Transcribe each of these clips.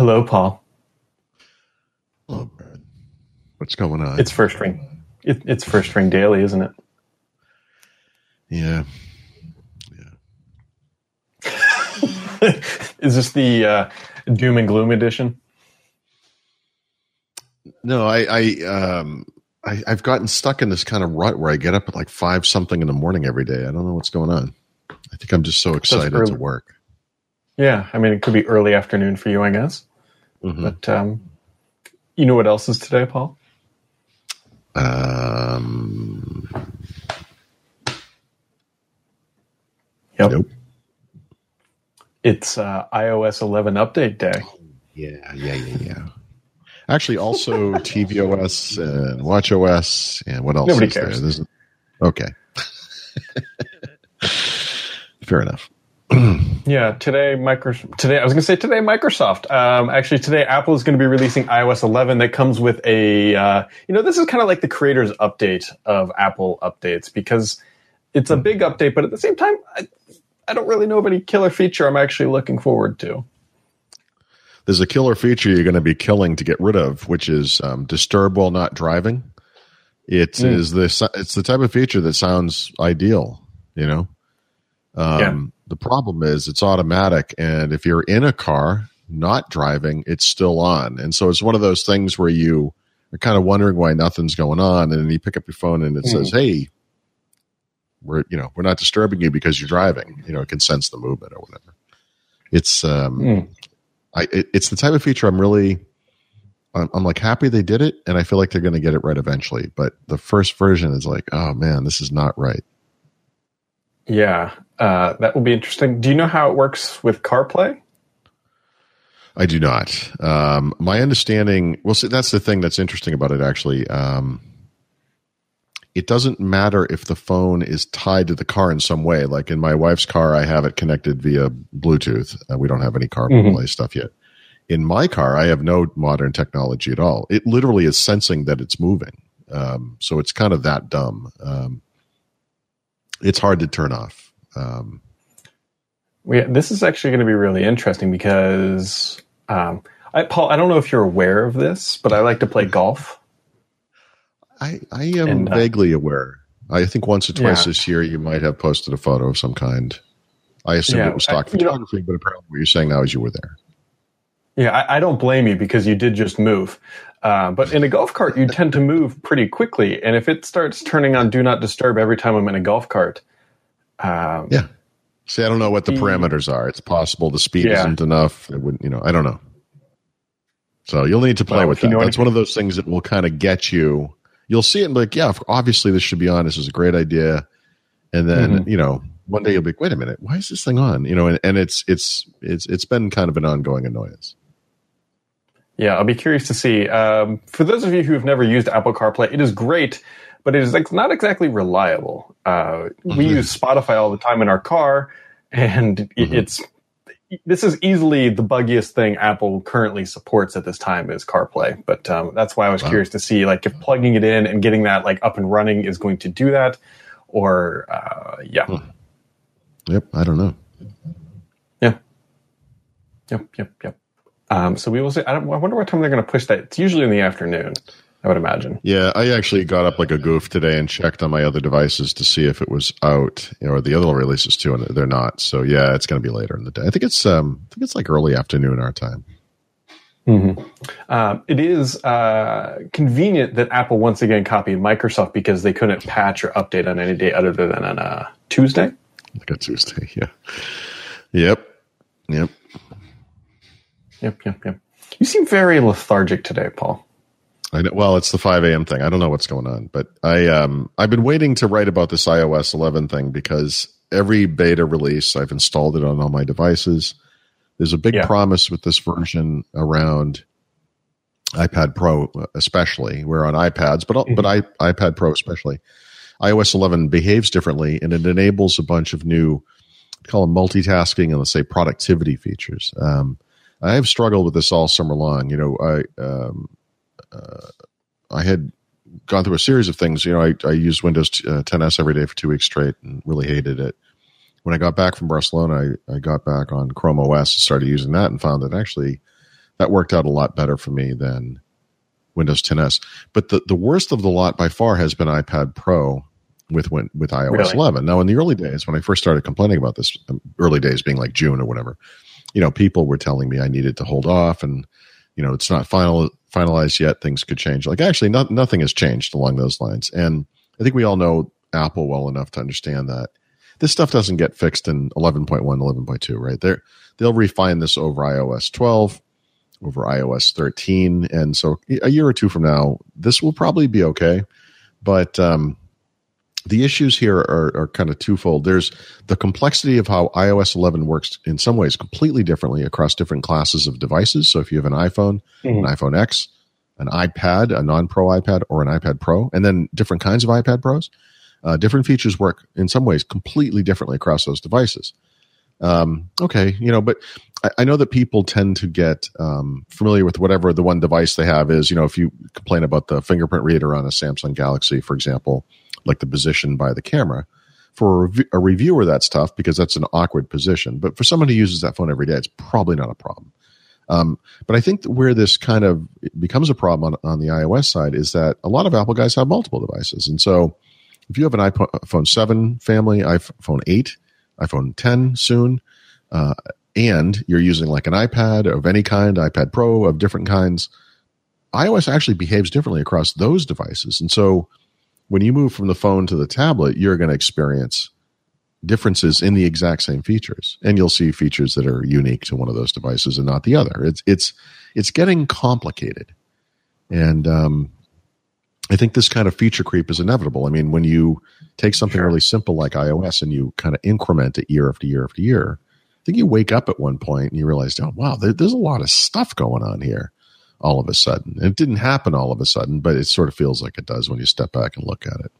Hello, Paul. Oh, Brad. What's going on? It's first ring. It, it's first ring daily, isn't it? Yeah. Yeah. Is this the uh, doom and gloom edition? No, I, I, um, I, I've gotten stuck in this kind of rut where I get up at like five something in the morning every day. I don't know what's going on. I think I'm just so excited early. to work. Yeah, I mean, it could be early afternoon for you, I guess. Mhm. But um, you know what else is today, Paul? Um, Yep. nope. It's uh, iOS 11 update day. Yeah, yeah, yeah, yeah. Actually, also tvOS and watchOS and what else? Nobody is cares. There? Okay. Fair enough. Yeah, today Microsoft. Today I was going to say today Microsoft. Um, actually, today Apple is going to be releasing iOS 11 that comes with a. Uh, you know, this is kind of like the creators update of Apple updates because it's a big update, but at the same time, I, I don't really know of any killer feature I'm actually looking forward to. There's a killer feature you're going to be killing to get rid of, which is um, disturb while not driving. It Mm. is this. It's the type of feature that sounds ideal. You know. Um, Yeah. The problem is it's automatic, and if you're in a car not driving, it's still on, and so it's one of those things where you are kind of wondering why nothing's going on, and then you pick up your phone and it Mm. says, "Hey, we're you know we're not disturbing you because you're driving." You know, it can sense the movement or whatever. It's um, Mm. I it, it's the type of feature I'm really I'm, I'm like happy they did it, and I feel like they're going to get it right eventually. But the first version is like, oh man, this is not right. Yeah, uh, that will be interesting. Do you know how it works with CarPlay? I do not. Um, my understanding, well, see, that's the thing that's interesting about it. Actually, um, it doesn't matter if the phone is tied to the car in some way. Like in my wife's car, I have it connected via Bluetooth. Uh, we don't have any CarPlay Mhm. stuff yet. In my car, I have no modern technology at all. It literally is sensing that it's moving. Um, so it's kind of that dumb. Um, it's hard to turn off. Um, Yeah, this is actually going to be really interesting because, um, I, Paul, I don't know if you're aware of this, but I like to play golf. I, I am And, uh, vaguely aware. I think once or twice Yeah. this year you might have posted a photo of some kind. I assumed Yeah, it was stock I- you know- photography, but apparently what you're saying now is you were there. Yeah, I, I don't blame you because you did just move. Uh, but in a golf cart, you tend to move pretty quickly, and if it starts turning on "Do Not Disturb" every time I'm in a golf cart, um, Yeah. See, I don't know what the The- parameters are. It's possible the speed Yeah. isn't enough. It wouldn't, you know, I don't know. So you'll need to play Well, with if you that. know That's one of those things that will kind of get you. You'll see it and be like, yeah, obviously this should be on. This is a great idea. And then, Mhm. you know, one day you'll be like, wait a minute, why is this thing on? You know, and, and it's, it's, it's, it's been kind of an ongoing annoyance. Yeah, I'll be curious to see. Um, for those of you who have never used Apple CarPlay, it is great, but it is like not exactly reliable. Uh, We Mhm. use Spotify all the time in our car, and Mhm. it's this is easily the buggiest thing Apple currently supports at this time is CarPlay. But um, that's why I was Wow. curious to see like if plugging it in and getting that like up and running is going to do that, or uh, yeah, Hmm. Yep. I don't know. Yeah. Yep, yep, yep. Um, so we will see. I, don't, I wonder what time they're going to push that. It's usually in the afternoon, I would imagine. Yeah, I actually got up like a goof today and checked on my other devices to see if it was out, you know, or the other releases too, and they're not. So yeah, it's going to be later in the day. I think it's um, I think it's like early afternoon our time. Mm-hmm. Um, it is uh, convenient that Apple once again copied Microsoft because they couldn't patch or update on any day other than on uh, Tuesday. Like a Tuesday. Yeah. Yep. Yep. Yep, yep, yep. You seem very lethargic today, Paul. I know, well, it's the 5 a.m. thing. I don't know what's going on, but I um I've been waiting to write about this iOS 11 thing because every beta release I've installed it on all my devices. There's a big Yeah. promise with this version around iPad Pro, especially. We're on iPads, but but I, iPad Pro especially. iOS 11 behaves differently, and it enables a bunch of new call them multitasking and let's say productivity features. Um, I have struggled with this all summer long. You know, I um, uh, I had gone through a series of things. You know, I, I used Windows uh, 10s every day for two weeks straight and really hated it. When I got back from Barcelona, I, I got back on Chrome OS and started using that and found that actually that worked out a lot better for me than Windows 10s. But the, the worst of the lot by far has been iPad Pro with with iOS really? 11. Now, in the early days, when I first started complaining about this, um, early days being like June or whatever, you know, people were telling me I needed to hold off, and you know, it's not final finalized yet. Things could change. Like actually, not, nothing has changed along those lines. And I think we all know Apple well enough to understand that this stuff doesn't get fixed in 11.1, 11.2, right? They're, they'll refine this over iOS 12 over iOS 13. And so a year or two from now, this will probably be okay. But um, the issues here are, are kind of twofold. There's the complexity of how iOS 11 works in some ways completely differently across different classes of devices. So if you have an iPhone, mm-hmm. an iPhone X, an iPad, a non pro iPad, or an iPad Pro, and then different kinds of iPad Pros, uh, different features work in some ways completely differently across those devices. Um, okay, you know, but I, I, know that people tend to get um, familiar with whatever the one device they have is. You know, if you complain about the fingerprint reader on a Samsung Galaxy, for example, like the position by the camera, for a, rev- a reviewer, that's tough because that's an awkward position. But for someone who uses that phone every day, it's probably not a problem. Um, but I think where this kind of becomes a problem on, on the iOS side is that a lot of Apple guys have multiple devices. And so if you have an iPhone 7 family, iPhone 8, iPhone 10 soon, uh, and you're using like an iPad of any kind, iPad Pro of different kinds, iOS actually behaves differently across those devices. And so when you move from the phone to the tablet, you're going to experience differences in the exact same features. And you'll see features that are unique to one of those devices and not the other. It's it's it's getting complicated. And um, i think this kind of feature creep is inevitable. I mean when you take something sure. really simple like ios and you kind of increment it year after year after year i think you wake up at one point and you realize oh wow there, there's a lot of stuff going on here all of a sudden it didn't happen all of a sudden but it sort of feels like it does when you step back and look at it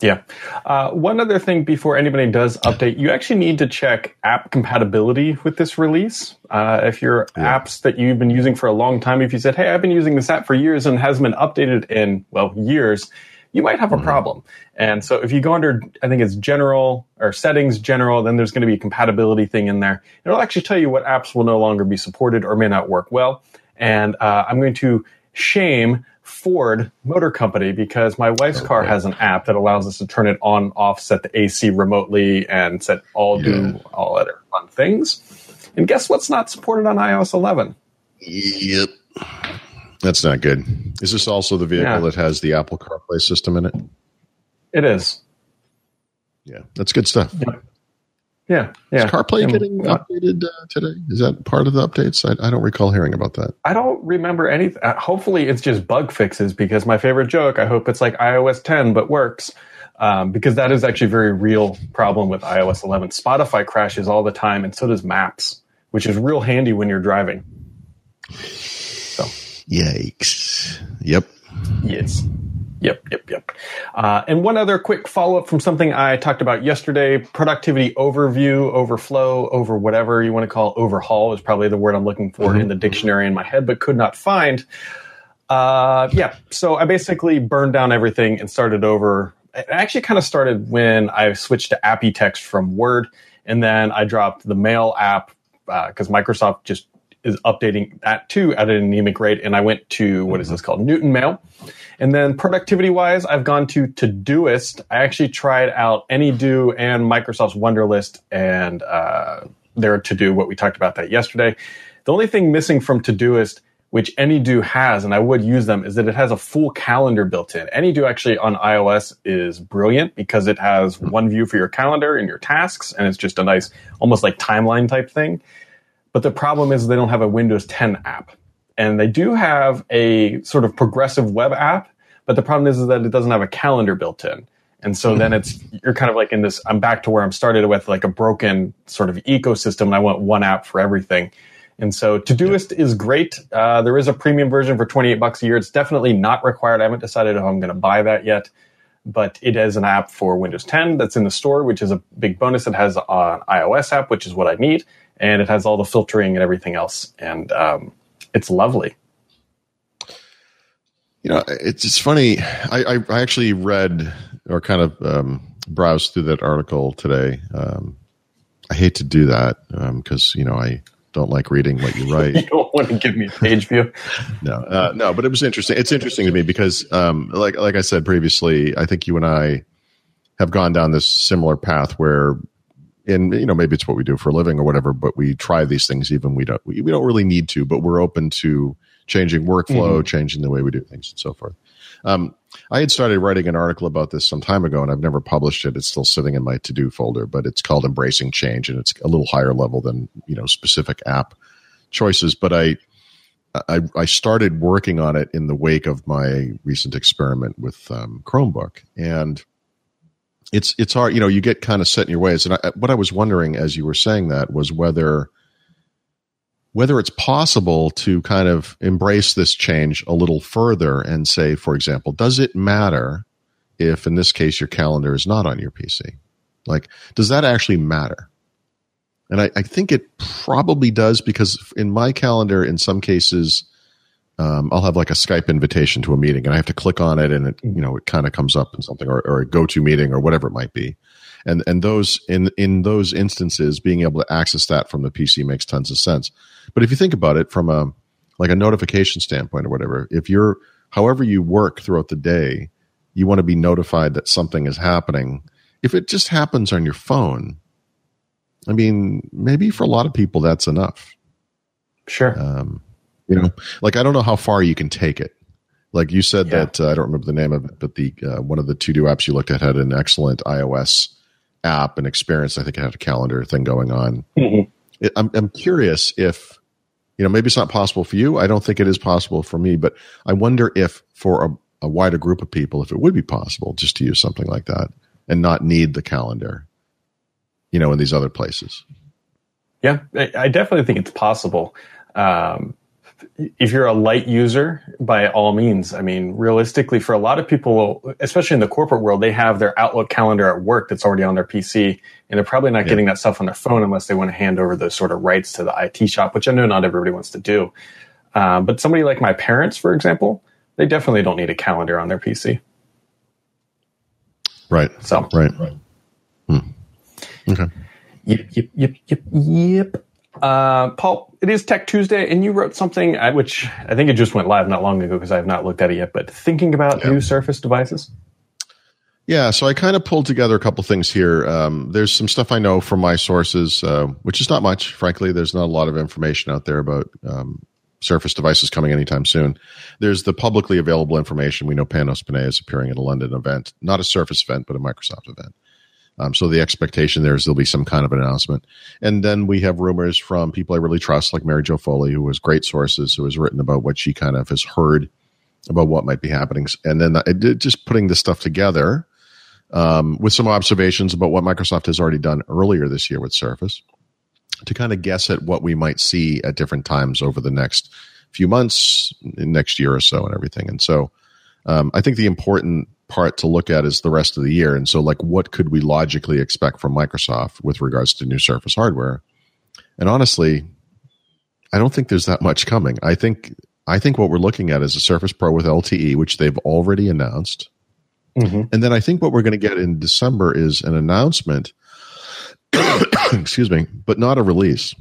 yeah. Uh, one other thing before anybody does update, you actually need to check app compatibility with this release. Uh, if your yeah. apps that you've been using for a long time, if you said, hey, I've been using this app for years and hasn't been updated in, well, years, you might have a mm-hmm. problem. And so if you go under, I think it's general or settings general, then there's going to be a compatibility thing in there. It'll actually tell you what apps will no longer be supported or may not work well. And uh, I'm going to shame Ford Motor Company because my wife's car has an app that allows us to turn it on, off, set the AC remotely, and set all do all other fun things. And guess what's not supported on iOS 11? Yep. That's not good. Is this also the vehicle yeah. that has the Apple CarPlay system in it? It is. Yeah, that's good stuff. Yep. Yeah, yeah. Is CarPlay getting updated uh, today? Is that part of the updates? I, I, don't recall hearing about that. I don't remember anything. Uh, hopefully, it's just bug fixes because my favorite joke. I hope it's like iOS 10 but works. Um, because that is actually a very real problem with iOS 11. Spotify crashes all the time, and so does Maps, which is real handy when you're driving. So, yikes! Yep. Yes. Yep, yep, yep. Uh, and one other quick follow up from something I talked about yesterday productivity overview, overflow, over whatever you want to call overhaul is probably the word I'm looking for mm-hmm. in the dictionary in my head, but could not find. Uh, yeah, so I basically burned down everything and started over. It actually kind of started when I switched to Appy Text from Word, and then I dropped the Mail app because uh, Microsoft just is updating that too at an anemic rate, and I went to what is this called Newton Mail and then productivity wise, I've gone to Todoist. I actually tried out AnyDo and Microsoft's Wunderlist and uh, their To Do, what we talked about that yesterday. The only thing missing from Todoist, which AnyDo has, and I would use them, is that it has a full calendar built in. AnyDo actually on iOS is brilliant because it has one view for your calendar and your tasks, and it's just a nice, almost like timeline type thing. But the problem is they don't have a Windows 10 app and they do have a sort of progressive web app, but the problem is, is that it doesn't have a calendar built in. And so then it's you're kind of like in this. I'm back to where I'm started with like a broken sort of ecosystem, and I want one app for everything. And so Todoist is great. Uh, there is a premium version for 28 bucks a year. It's definitely not required. I haven't decided if I'm going to buy that yet, but it is an app for Windows 10 that's in the store, which is a big bonus. It has an iOS app, which is what I need, and it has all the filtering and everything else. And um, it's lovely. You know, it's it's funny. I, I, I actually read or kind of um, browsed through that article today. Um, I hate to do that because um, you know I don't like reading what you write. you don't want to give me a page view. no, uh, no, but it was interesting. It's interesting to me because, um, like like I said previously, I think you and I have gone down this similar path where, and you know, maybe it's what we do for a living or whatever, but we try these things even we don't we, we don't really need to, but we're open to changing workflow, mm-hmm. changing the way we do things, and so forth. Um, I had started writing an article about this some time ago, and I've never published it. It's still sitting in my to do folder, but it's called "Embracing Change," and it's a little higher level than you know specific app choices. But I, I, I started working on it in the wake of my recent experiment with um, Chromebook, and it's it's hard. You know, you get kind of set in your ways. And I, what I was wondering as you were saying that was whether whether it's possible to kind of embrace this change a little further and say, for example, does it matter if in this case your calendar is not on your PC? Like, does that actually matter? And I, I think it probably does because in my calendar, in some cases, um, I'll have like a Skype invitation to a meeting and I have to click on it and it, you know, it kind of comes up in something or, or a go to meeting or whatever it might be. And and those in in those instances being able to access that from the pc makes tons of sense. But if you think about it from a like a notification standpoint or whatever if you're however you work throughout the day you want to be notified that something is happening. If it just happens on your phone i mean maybe for a lot of people that's enough. Sure. Um, you know like i don't know how far you can take it like you said yeah. that uh, I don't remember the name of it, but the uh, one of the to do apps you looked at had an excellent iOS app and experience. I think it had a calendar thing going on. Mm-hmm. It, I'm, I'm curious if, you know, maybe it's not possible for you. I don't think it is possible for me, but I wonder if for a, a wider group of people, if it would be possible just to use something like that and not need the calendar, you know, in these other places. Yeah, I definitely think it's possible. Um, if you're a light user, by all means. I mean, realistically, for a lot of people, especially in the corporate world, they have their Outlook calendar at work that's already on their PC, and they're probably not yeah. getting that stuff on their phone unless they want to hand over those sort of rights to the IT shop, which I know not everybody wants to do. Um, but somebody like my parents, for example, they definitely don't need a calendar on their PC. Right. So. Right. Right. Hmm. Okay. Yep. Yep. Yep. Yep. Yep. Uh, Paul, it is Tech Tuesday, and you wrote something uh, which I think it just went live not long ago because I have not looked at it yet. But thinking about yeah. new Surface devices. Yeah, so I kind of pulled together a couple things here. Um, there's some stuff I know from my sources, uh, which is not much, frankly. There's not a lot of information out there about um, Surface devices coming anytime soon. There's the publicly available information. We know Panos Panay is appearing at a London event, not a Surface event, but a Microsoft event. Um, so the expectation there is there'll be some kind of an announcement. And then we have rumors from people I really trust, like Mary Jo Foley, who has great sources, who has written about what she kind of has heard about what might be happening. And then it, just putting this stuff together um, with some observations about what Microsoft has already done earlier this year with Surface to kind of guess at what we might see at different times over the next few months, next year or so, and everything. And so um, I think the important part to look at is the rest of the year. And so, like, what could we logically expect from Microsoft with regards to new Surface hardware? And honestly, I don't think there's that much coming. I think I think what we're looking at is a Surface Pro with LTE, which they've already announced. Mm-hmm. And then I think what we're going to get in December is an announcement, excuse me, but not a release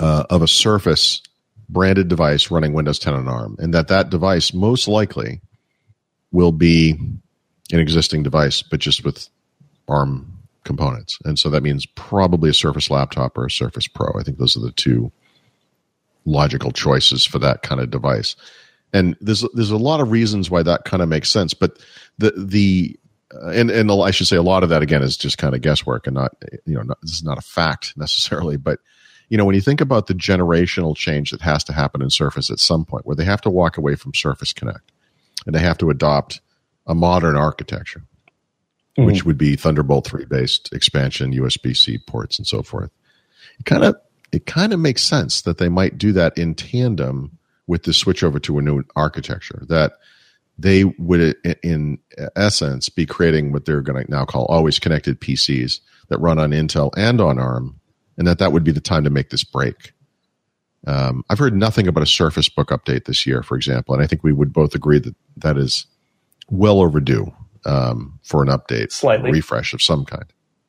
uh, of a Surface branded device running Windows 10 on ARM, and that that device most likely will be an existing device, but just with ARM components. And so that means probably a Surface laptop or a Surface Pro. I think those are the two logical choices for that kind of device. And there's there's a lot of reasons why that kind of makes sense, but the the uh, and and I should say a lot of that again is just kind of guesswork and not you know not, this is not a fact necessarily, but you know when you think about the generational change that has to happen in Surface at some point, where they have to walk away from Surface Connect, and they have to adopt a modern architecture, mm-hmm. which would be Thunderbolt 3 based expansion, USB C ports, and so forth. It kind of it kind of makes sense that they might do that in tandem with the switch over to a new architecture. That they would, in essence, be creating what they're going to now call always connected PCs that run on Intel and on ARM, and that that would be the time to make this break. Um, I've heard nothing about a Surface Book update this year, for example, and I think we would both agree that that is well overdue um, for an update, slightly refresh of some kind.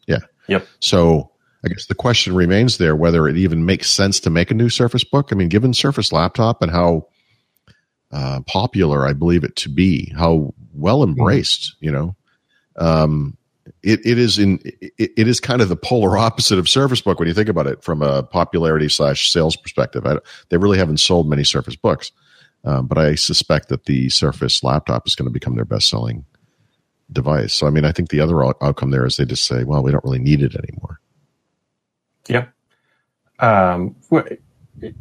Yeah. Yep. So I guess the question remains there whether it even makes sense to make a new Surface Book. I mean, given Surface Laptop and how uh, popular I believe it to be, how well embraced, you know, um, it, it is in it, it is kind of the polar opposite of Surface Book when you think about it from a popularity slash sales perspective. I, they really haven't sold many Surface Books, um, but I suspect that the Surface laptop is going to become their best selling device. So I mean, I think the other outcome there is they just say, well, we don't really need it anymore. Yeah. Um,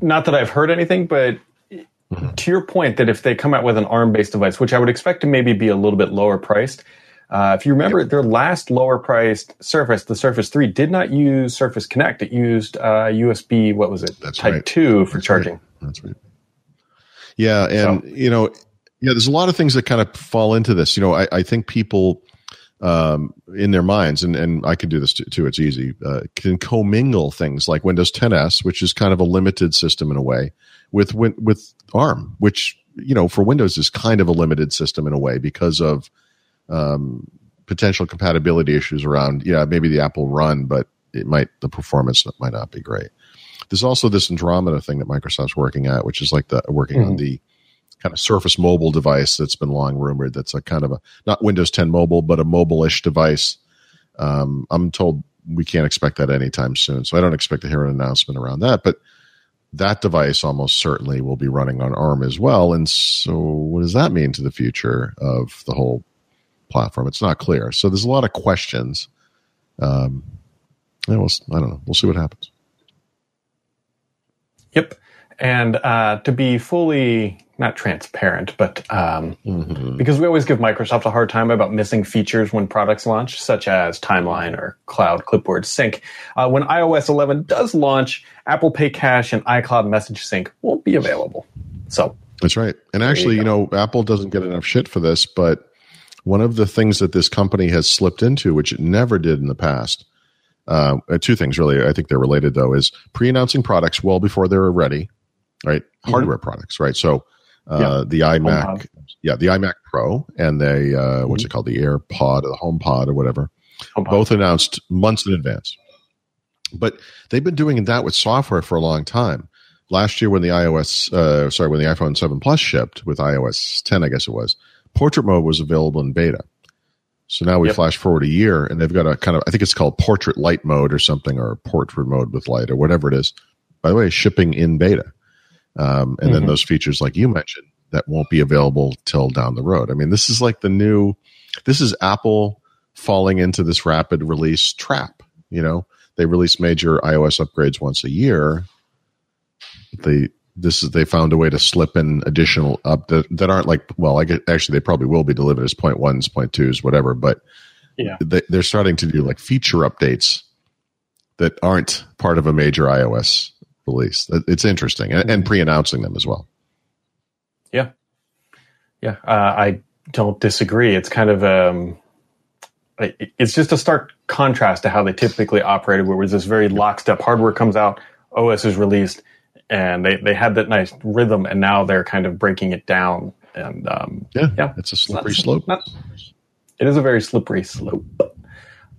not that I've heard anything, but mm-hmm. to your point that if they come out with an ARM based device, which I would expect to maybe be a little bit lower priced, uh, if you remember yep. their last lower priced Surface, the Surface 3 did not use Surface Connect. It used uh, USB, what was it? That's Type right. 2 for That's charging. Right. That's right. Yeah. And, so. you know, yeah, there's a lot of things that kind of fall into this. You know, I, I think people um, in their minds, and, and I can do this too, too it's easy, uh, can commingle things like Windows 10s, which is kind of a limited system in a way, with with ARM, which you know for Windows is kind of a limited system in a way because of um, potential compatibility issues around. Yeah, maybe the Apple Run, but it might the performance might not be great. There's also this Andromeda thing that Microsoft's working at, which is like the working mm-hmm. on the kind of Surface Mobile device that's been long rumored. That's a kind of a not Windows 10 mobile, but a mobile-ish device. Um, I'm told we can't expect that anytime soon, so I don't expect to hear an announcement around that. But that device almost certainly will be running on ARM as well. And so, what does that mean to the future of the whole platform? It's not clear. So there's a lot of questions. Um, we'll, I don't know. We'll see what happens. Yep. And uh, to be fully not transparent, but um, mm-hmm. because we always give Microsoft a hard time about missing features when products launch, such as Timeline or Cloud Clipboard Sync. Uh, when iOS 11 does launch, Apple Pay Cash and iCloud Message Sync won't be available. So that's right. And actually, you, you know, Apple doesn't get enough shit for this, but one of the things that this company has slipped into, which it never did in the past, uh, two things really. I think they're related though, is pre-announcing products well before they're ready, right? Mm-hmm. Hardware products, right? So uh, yeah. the iMac, HomePod. yeah, the iMac Pro and the uh, mm-hmm. what's it called, the AirPod or the HomePod or whatever, HomePod. both announced months in advance. But they've been doing that with software for a long time. Last year, when the iOS, uh, sorry, when the iPhone 7 Plus shipped with iOS 10, I guess it was, portrait mode was available in beta. So now we yep. flash forward a year, and they've got a kind of, I think it's called portrait light mode or something, or portrait mode with light or whatever it is. By the way, shipping in beta. Um, and mm-hmm. then those features, like you mentioned, that won't be available till down the road. I mean, this is like the new, this is Apple falling into this rapid release trap. You know, they release major iOS upgrades once a year. They this is they found a way to slip in additional up that, that aren't like well, I get actually they probably will be delivered as point ones, point twos, whatever. But yeah, they, they're starting to do like feature updates that aren't part of a major iOS release. It's interesting and, and pre-announcing them as well. Yeah, yeah, uh, I don't disagree. It's kind of um, it's just a stark contrast to how they typically operated, where it was this very lockstep. Hardware comes out, OS is released, and they they had that nice rhythm, and now they're kind of breaking it down. And um, yeah, yeah, it's a slippery it's not, slope. Not, it is a very slippery slope.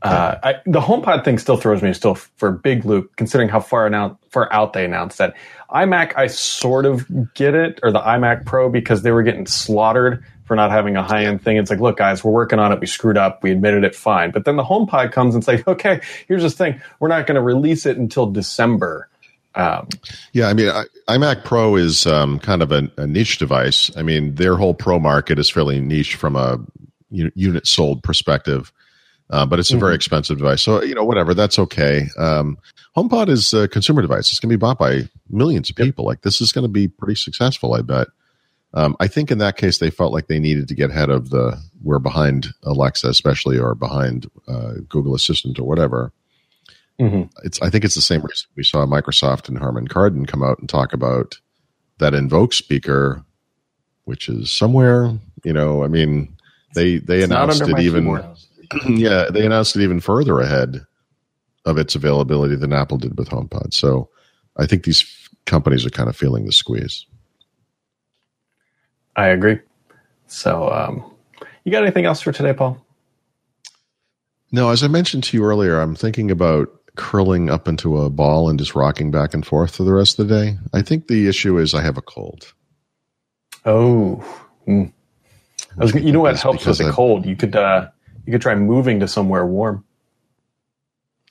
Uh, I, the HomePod thing still throws me still for a big loop, considering how far out far out they announced that. iMac, I sort of get it, or the iMac Pro, because they were getting slaughtered for not having a high end thing. It's like, look, guys, we're working on it. We screwed up. We admitted it. Fine. But then the HomePod comes and says, okay, here's this thing. We're not going to release it until December. Um, yeah, I mean, I, iMac Pro is um, kind of a, a, niche device. I mean, their whole Pro market is fairly niche from a unit sold perspective. Uh, but it's a mm-hmm. very expensive device. So, you know, whatever, that's okay. Um, HomePod is a consumer device. It's going to be bought by millions of people. Yep. Like, this is going to be pretty successful, I bet. Um, I think in that case, they felt like they needed to get ahead of the, we're behind Alexa, especially, or behind uh, Google Assistant or whatever. Mm-hmm. It's, I think it's the same reason we saw Microsoft and Harman Kardon come out and talk about that Invoke speaker, which is somewhere, you know, I mean, they, they it's announced it even. Yeah, they announced it even further ahead of its availability than Apple did with HomePod. So I think these companies are kind of feeling the squeeze. I agree. So, um, you got anything else for today, Paul? No, as I mentioned to you earlier, I'm thinking about curling up into a ball and just rocking back and forth for the rest of the day. I think the issue is I have a cold. Oh, mm. was, you know what helps with the I, cold? You could uh, you could try moving to somewhere warm.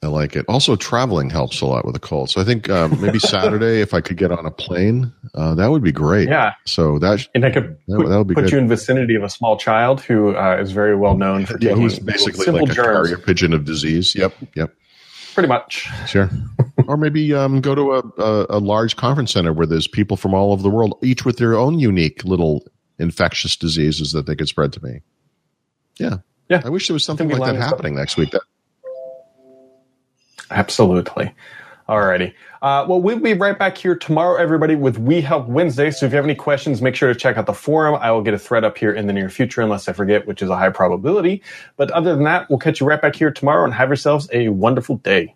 I like it. Also, traveling helps a lot with a cold. So I think um, maybe Saturday, if I could get on a plane, uh, that would be great. Yeah. So that and I could that, put, that put good. you in vicinity of a small child who uh, is very well known for taking yeah, who's basically like a carrier pigeon of disease. Yep. Yep. Pretty much. Sure. or maybe um, go to a, a, a large conference center where there's people from all over the world, each with their own unique little infectious diseases that they could spread to me. Yeah. Yeah. I wish there was something like that happening next week. That Absolutely. Alrighty. Uh, well, we'll be right back here tomorrow, everybody, with We Help Wednesday. So if you have any questions, make sure to check out the forum. I will get a thread up here in the near future, unless I forget, which is a high probability. But other than that, we'll catch you right back here tomorrow and have yourselves a wonderful day.